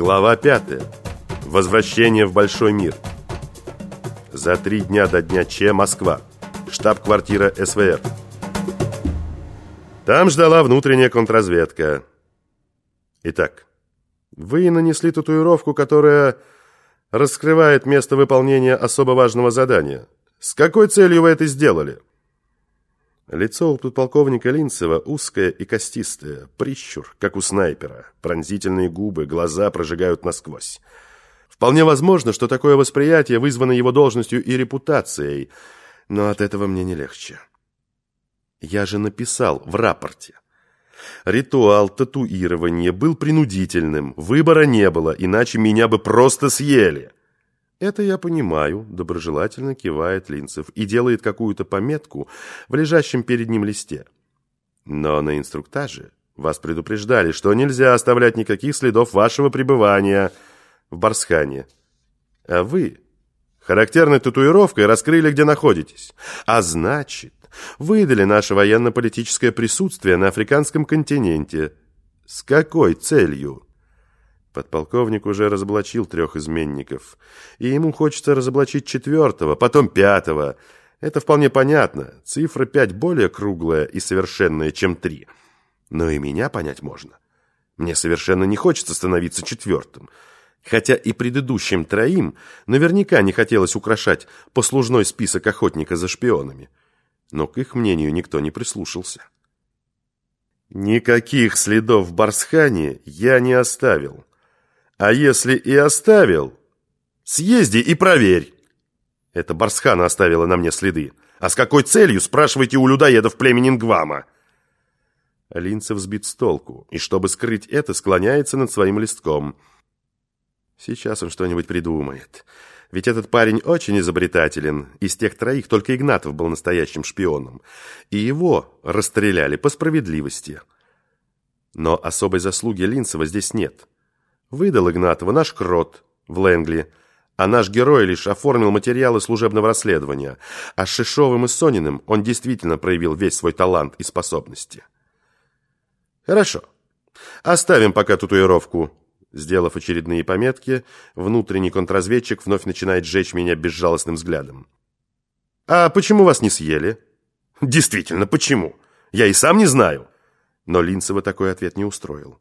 Глава 5. Возвращение в большой мир. За три дня до дня Че, Москва. Штаб-квартира СВР. Там ждала внутренняя контрразведка. Итак, вы нанесли татуировку, которая раскрывает место выполнения особо важного задания. С какой целью вы это сделали? Лицо у подполковника Линцева узкое и костистое, прищур, как у снайпера. Пронзительные губы, глаза прожигают насквозь. Вполне возможно, что такое восприятие вызвано его должностью и репутацией, но от этого мне не легче. Я же написал в рапорте. Ритуал татуирования был принудительным, выбора не было, иначе меня бы просто съели. «Это я понимаю», — доброжелательно кивает Линцев и делает какую-то пометку в лежащем перед ним листе. «Но на инструктаже вас предупреждали, что нельзя оставлять никаких следов вашего пребывания в Барсхане. А вы характерной татуировкой раскрыли, где находитесь. А значит, выдали наше военно-политическое присутствие на африканском континенте. С какой целью?» Подполковник уже разоблачил трех изменников, и ему хочется разоблачить четвертого, потом пятого. Это вполне понятно. Цифра пять более круглая и совершенная, чем три. Но и меня понять можно. Мне совершенно не хочется становиться четвертым. Хотя и предыдущим троим наверняка не хотелось украшать послужной список охотника за шпионами. Но к их мнению никто не прислушался. Никаких следов в Барсхане я не оставил. А если и оставил, съезди и проверь. Это Барсхана оставила на мне следы. А с какой целью, спрашивайте у людоедов племени Нгвама? Линцев сбит с толку, и чтобы скрыть это, склоняется над своим листком. Сейчас он что-нибудь придумает. Ведь этот парень очень изобретателен. Из тех троих только Игнатов был настоящим шпионом. И его расстреляли по справедливости. Но особой заслуги Линцева здесь нет. Выдал Игнатова наш крот в Лэнгли, а наш герой лишь оформил материалы служебного расследования, а с Шишовым и Сониным он действительно проявил весь свой талант и способности. Хорошо. Оставим пока татуировку. Сделав очередные пометки, внутренний контрразведчик вновь начинает сжечь меня безжалостным взглядом. «А почему вас не съели?» «Действительно, почему? Я и сам не знаю». Но Линцева такой ответ не устроил.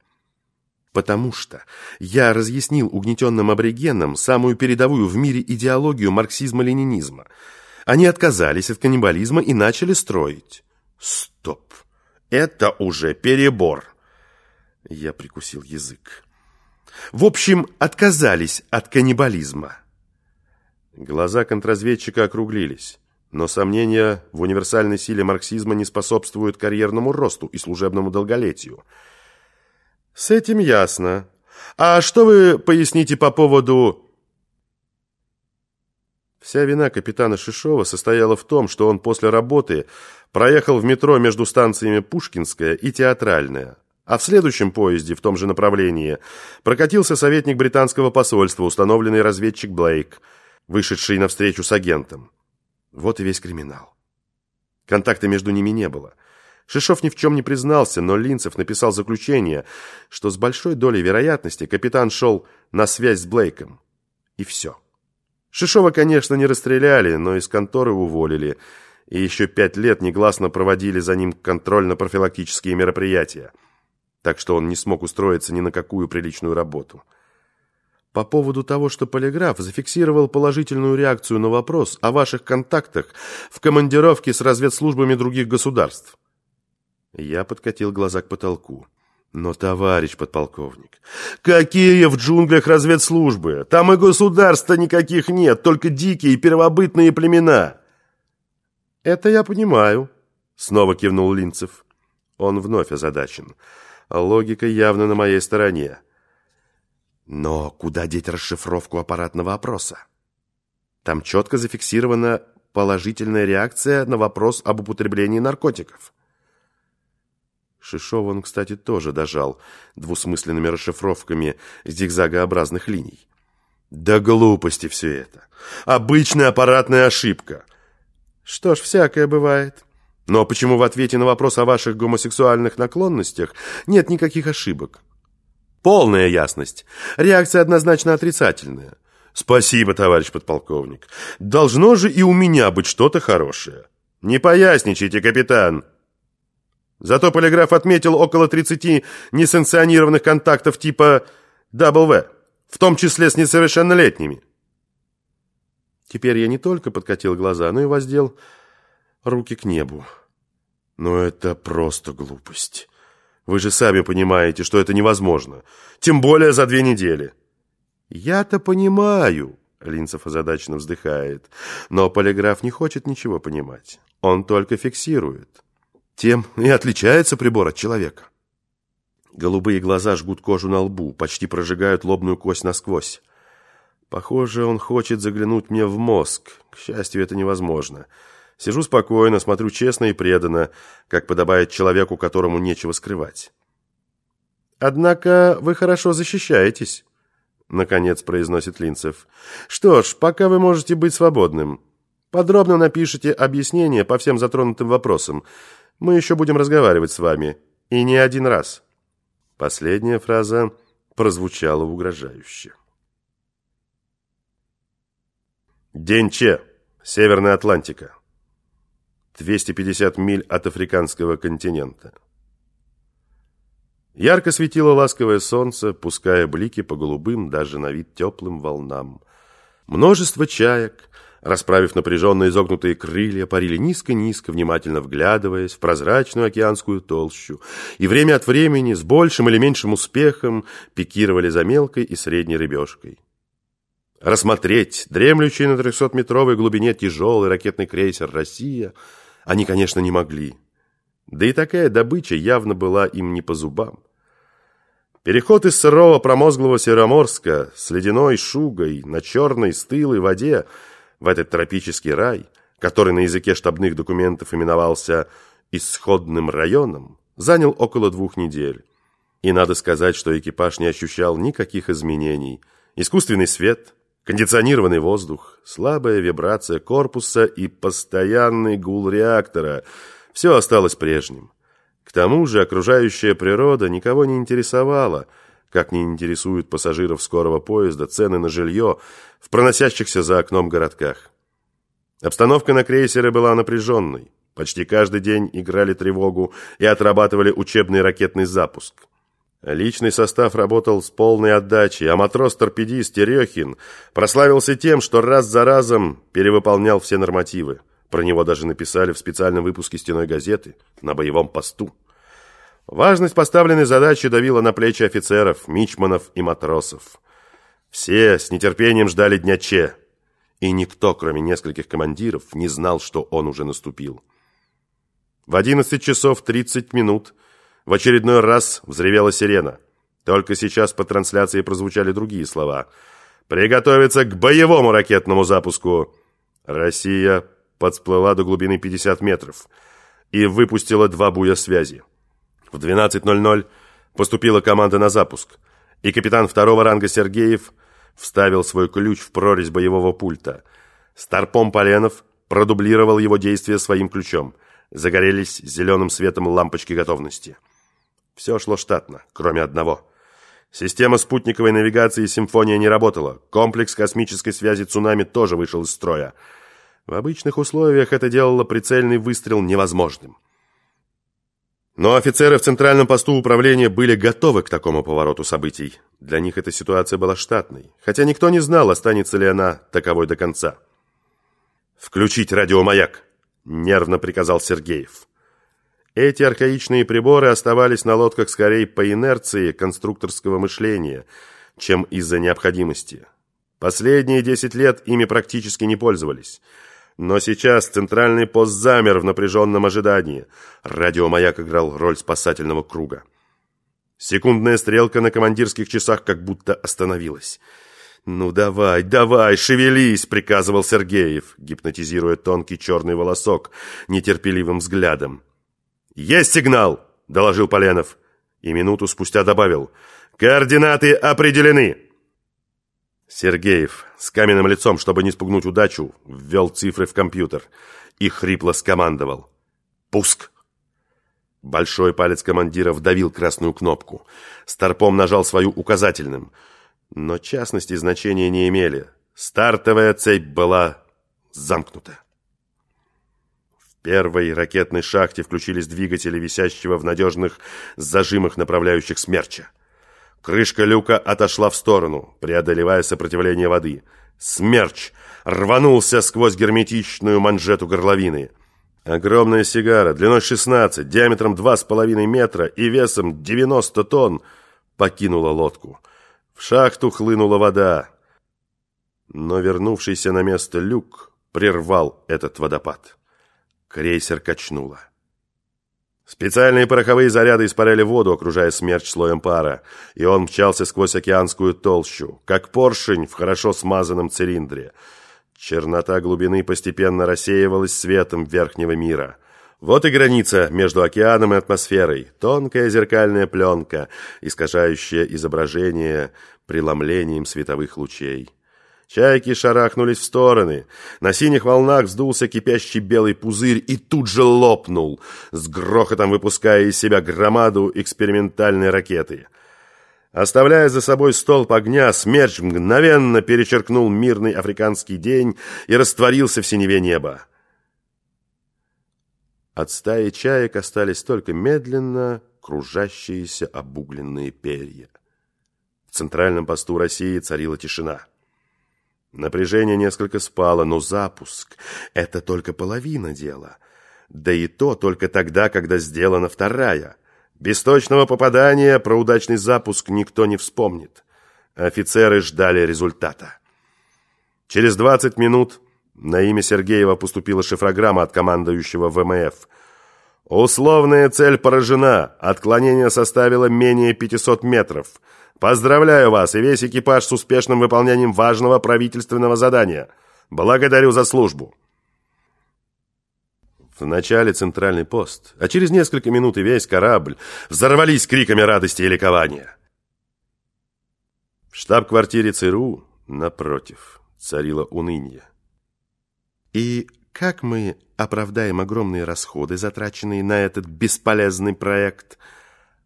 Потому что я разъяснил угнетенным аборигенам самую передовую в мире идеологию марксизма-ленинизма. Они отказались от каннибализма и начали строить. Стоп! Это уже перебор. Я прикусил язык. В общем, отказались от каннибализма. Глаза контрразведчика округлились. Но сомнения в универсальной силе марксизма не способствуют карьерному росту и служебному долголетию. С этим ясно. А что вы поясните по поводу... Вся вина капитана Шишова состояла в том, что он после работы проехал в метро между станциями Пушкинская и Театральная, а в следующем поезде в том же направлении прокатился советник британского посольства, установленный разведчик Блейк, вышедший на встречу с агентом. Вот и весь криминал. Контакта между ними не было. Шишов ни в чем не признался, но Линцев написал заключение, что с большой долей вероятности капитан шел на связь с Блейком. И все. Шишова, конечно, не расстреляли, но из конторы уволили, и еще пять лет негласно проводили за ним контрольно-профилактические мероприятия. Так что он не смог устроиться ни на какую приличную работу. По поводу того, что полиграф зафиксировал положительную реакцию на вопрос о ваших контактах в командировке с разведслужбами других государств. Я подкатил глаза к потолку. Но, товарищ подполковник, какие в джунглях разведслужбы? Там и государства никаких нет, только дикие первобытные племена. Это я понимаю, снова кивнул Линцев. Он вновь озадачен. Логика явно на моей стороне. Но куда деть расшифровку аппаратного опроса? Там четко зафиксирована положительная реакция на вопрос об употреблении наркотиков. Шишов он, кстати, тоже дожал двусмысленными расшифровками зигзагообразных линий. Да глупости все это. Обычная аппаратная ошибка. Что ж, всякое бывает. Но почему в ответе на вопрос о ваших гомосексуальных наклонностях нет никаких ошибок? Полная ясность. Реакция однозначно отрицательная. Спасибо, товарищ подполковник. Должно же и у меня быть что-то хорошее. Не поясничайте, капитан. Зато полиграф отметил около 30 несанкционированных контактов типа W, в том числе с несовершеннолетними. Теперь я не только подкатил глаза, но и воздел руки к небу. Но это просто глупость. Вы же сами понимаете, что это невозможно. Тем более за две недели. Я-то понимаю, Линцев озадаченно вздыхает. Но полиграф не хочет ничего понимать. Он только фиксирует. Тем и отличается прибор от человека. Голубые глаза жгут кожу на лбу, почти прожигают лобную кость насквозь. Похоже, он хочет заглянуть мне в мозг. К счастью, это невозможно. Сижу спокойно, смотрю честно и преданно, как подобает человеку, которому нечего скрывать. «Однако вы хорошо защищаетесь», — наконец произносит Линцев. «Что ж, пока вы можете быть свободным. Подробно напишите объяснение по всем затронутым вопросам. Мы еще будем разговаривать с вами. И не один раз». Последняя фраза прозвучала угрожающе. День Че, Северная Атлантика. 250 миль от африканского континента. Ярко светило ласковое солнце, пуская блики по голубым, даже на вид теплым волнам. Множество чаек, расправив напряженно изогнутые крылья, парили низко-низко, внимательно вглядываясь в прозрачную океанскую толщу, и время от времени с большим или меньшим успехом пикировали за мелкой и средней рыбешкой. Рассмотреть дремлющий на 300-метровой глубине тяжелый ракетный крейсер «Россия» они, конечно, не могли. Да и такая добыча явно была им не по зубам. Переход из сырого промозглого Североморска с ледяной шугой на черной стылой воде в этот тропический рай, который на языке штабных документов именовался «исходным районом», занял около двух недель. И надо сказать, что экипаж не ощущал никаких изменений. Искусственный свет – Кондиционированный воздух, слабая вибрация корпуса и постоянный гул реактора – все осталось прежним. К тому же окружающая природа никого не интересовала, как не интересуют пассажиров скорого поезда цены на жилье в проносящихся за окном городках. Обстановка на крейсере была напряженной. Почти каждый день играли тревогу и отрабатывали учебный ракетный запуск. Личный состав работал с полной отдачей, а матрос-торпедист Терехин прославился тем, что раз за разом перевыполнял все нормативы. Про него даже написали в специальном выпуске стеной газеты на боевом посту. Важность поставленной задачи давила на плечи офицеров, мичманов и матросов. Все с нетерпением ждали дня Че, и никто, кроме нескольких командиров, не знал, что он уже наступил. В 11 часов 30 минут – в очередной раз взревела сирена. Только сейчас по трансляции прозвучали другие слова. «Приготовиться к боевому ракетному запуску!» Россия подсплыла до глубины 50 метров и выпустила два буя связи. В 12.00 поступила команда на запуск, и капитан второго ранга Сергеев вставил свой ключ в прорезь боевого пульта. Старпом Поленов продублировал его действия своим ключом. Загорелись зеленым светом лампочки готовности. Все шло штатно, кроме одного. Система спутниковой навигации «Симфония» не работала. Комплекс космической связи «Цунами» тоже вышел из строя. В обычных условиях это делало прицельный выстрел невозможным. Но офицеры в центральном посту управления были готовы к такому повороту событий. Для них эта ситуация была штатной, хотя никто не знал, останется ли она таковой до конца. «Включить радиомаяк!» – нервно приказал Сергеев. Эти архаичные приборы оставались на лодках скорее по инерции конструкторского мышления, чем из-за необходимости. Последние 10 лет ими практически не пользовались. Но сейчас центральный пост замер в напряженном ожидании. Радиомаяк играл роль спасательного круга. Секундная стрелка на командирских часах как будто остановилась. «Ну давай, давай, шевелись!» — приказывал Сергеев, гипнотизируя тонкий черный волосок нетерпеливым взглядом. «Есть сигнал!» – доложил Поленов. И минуту спустя добавил. «Координаты определены!» Сергеев с каменным лицом, чтобы не спугнуть удачу, ввел цифры в компьютер и хрипло скомандовал. «Пуск!» Большой палец командира вдавил красную кнопку. Старпом нажал свою указательным. Но частности значения не имели. Стартовая цепь была замкнута. В первой ракетной шахте включились двигатели висящего в надежных зажимах направляющих смерча. Крышка люка отошла в сторону, преодолевая сопротивление воды. Смерч рванулся сквозь герметичную манжету горловины. Огромная сигара, длиной 16, диаметром 2,5 метра и весом 90 тонн, покинула лодку. В шахту хлынула вода. Но вернувшийся на место люк прервал этот водопад. Крейсер качнуло. Специальные пороховые заряды испаряли воду, окружая смерч слоем пара, и он мчался сквозь океанскую толщу, как поршень в хорошо смазанном цилиндре. Чернота глубины постепенно рассеивалась светом верхнего мира. Вот и граница между океаном и атмосферой, тонкая зеркальная пленка, искажающая изображение преломлением световых лучей. Чайки шарахнулись в стороны. На синих волнах вздулся кипящий белый пузырь и тут же лопнул, с грохотом выпуская из себя громаду экспериментальной ракеты. Оставляя за собой столб огня, смерч мгновенно перечеркнул мирный африканский день и растворился в синеве неба. От стаи чаек остались только медленно кружащиеся обугленные перья. В центральном посту России царила тишина. Напряжение несколько спало, но запуск — это только половина дела. Да и то только тогда, когда сделана вторая. Без точного попадания про удачный запуск никто не вспомнит. Офицеры ждали результата. Через 20 минут на имя Сергеева поступила шифрограмма от командующего ВМФ. Условная цель поражена. Отклонение составило менее 500 метров. Поздравляю вас и весь экипаж с успешным выполнением важного правительственного задания. Благодарю за службу. В начале центральный пост, а через несколько минут и весь корабль взорвались криками радости и ликования. В штаб-квартире ЦРУ, напротив, царило уныние. И как мы оправдаем огромные расходы, затраченные на этот бесполезный проект –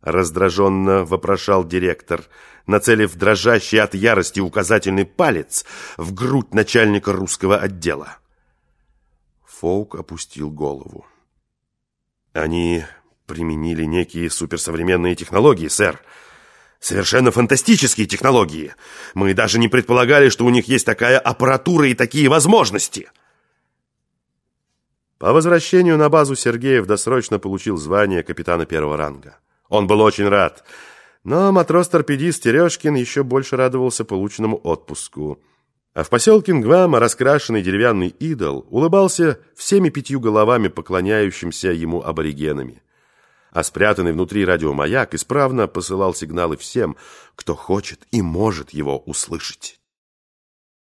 Раздраженно вопрошал директор, нацелив дрожащий от ярости указательный палец в грудь начальника русского отдела. Фоук опустил голову. Они применили некие суперсовременные технологии, сэр. Совершенно фантастические технологии. Мы даже не предполагали, что у них есть такая аппаратура и такие возможности. По возвращению на базу Сергеев досрочно получил звание капитана первого ранга. Он был очень рад. Но матрос-торпедист Терешкин еще больше радовался полученному отпуску. А в поселке Нгвама раскрашенный деревянный идол улыбался всеми пятью головами поклоняющимся ему аборигенами. А спрятанный внутри радиомаяк исправно посылал сигналы всем, кто хочет и может его услышать.